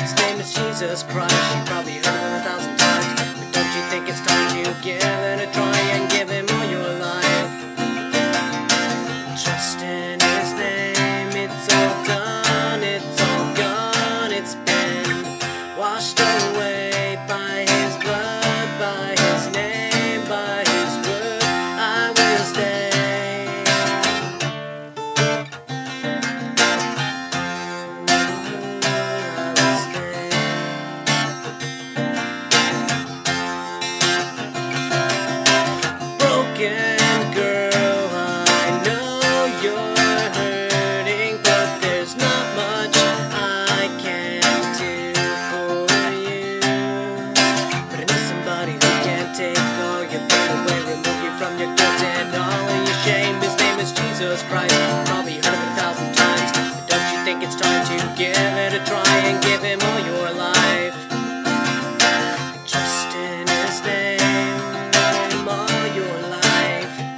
His name is Jesus Christ. You probably heard it a thousand times. But don't you think it's time you give it a try and give him Jesus You've probably heard of it a thousand times. But don't you think it's time to give it a try and give him all your life? Trust in his name, all your life.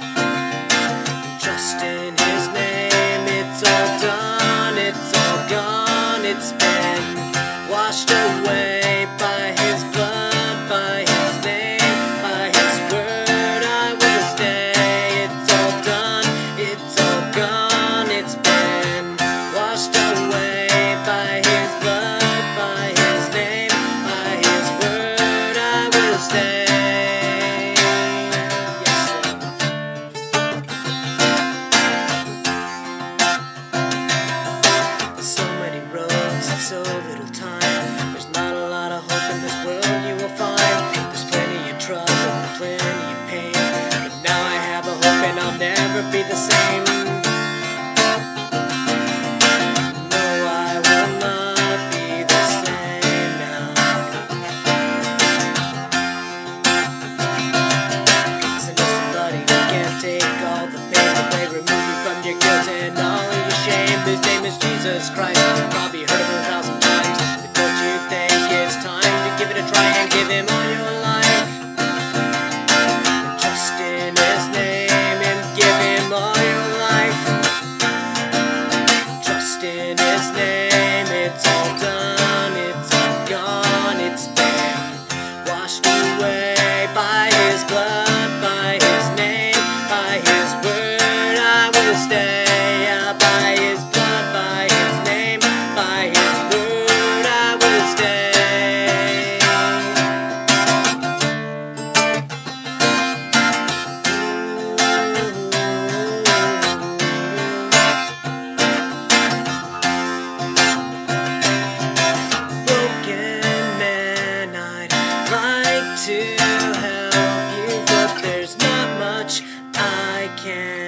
Trust in his name, it's all done, it's all gone, it's been washed away plenty of pain. But now I have a hope and I'll never be the same. No, I will not be the same now. Cause I somebody who can take all the pain away, remove you from your guilt and all of your shame. His name is Jesus Christ. You've probably heard of him a thousand times. But don't you think it's time to give it a try and give him all your life? Washed away can